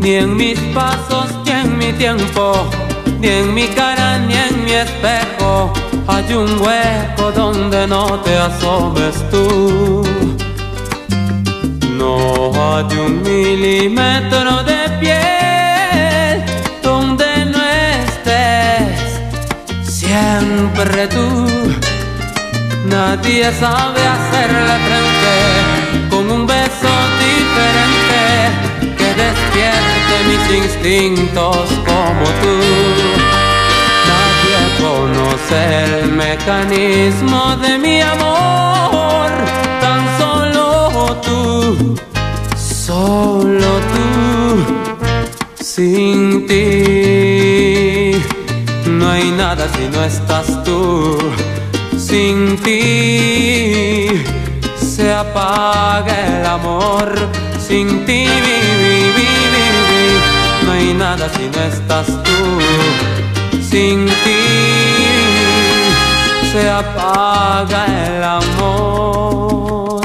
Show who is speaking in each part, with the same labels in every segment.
Speaker 1: ni en mis pasos, ni en mi tiempo, ni en mi cara, ni en mi espejo. Hay un hueco donde no te asomes tú. No hay un milímetro de piel donde no estés siempre tú. Nadie sabe hacerle frente con un beso mis instintos como tú. Nadie conoce el mecanismo de mi amor, tan solo tú, solo tú, sin ti. No hay nada si no estás tú sin ti se apaga el amor, sin ti hay si no estás tú, sin ti se apaga el amor.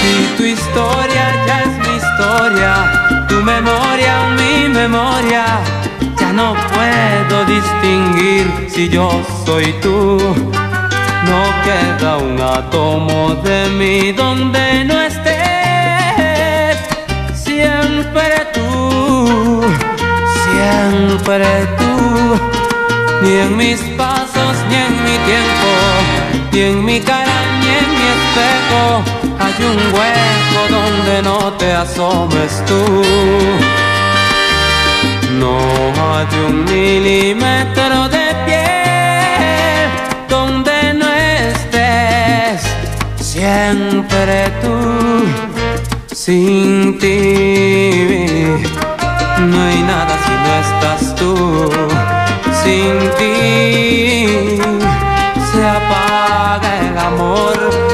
Speaker 1: Si tu historia ya es mi historia, tu memoria mi memoria no puedo distinguir si yo soy tú. No queda un átomo de mí donde no estés. Siempre tú. Ni en mis pasos, ni en mi tiempo, ni en mi cara, ni en mi espejo. Hay un hueco donde no te asomes tú. No hay un milímetro de piel donde no estés siempre tú. Sin ti amor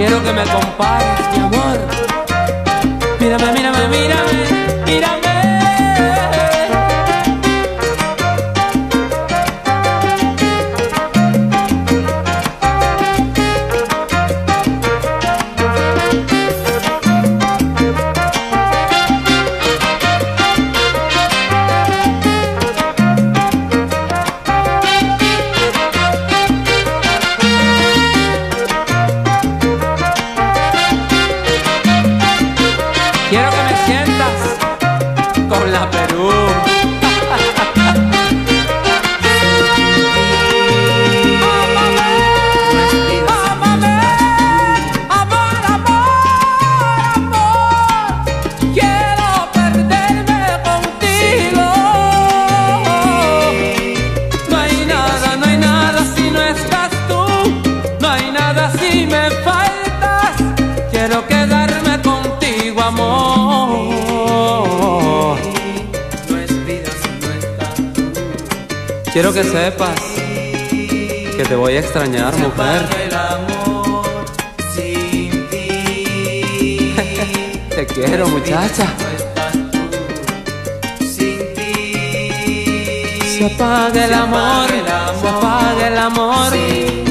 Speaker 1: quiero que me compares, mi amor. Quiero que sepas que te voy a extrañar, mujer. te quiero, muchacha. Se apaga el amor, se apaga el amor.